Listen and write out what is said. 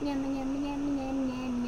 Yum, yum, yum, yum, yum, yum.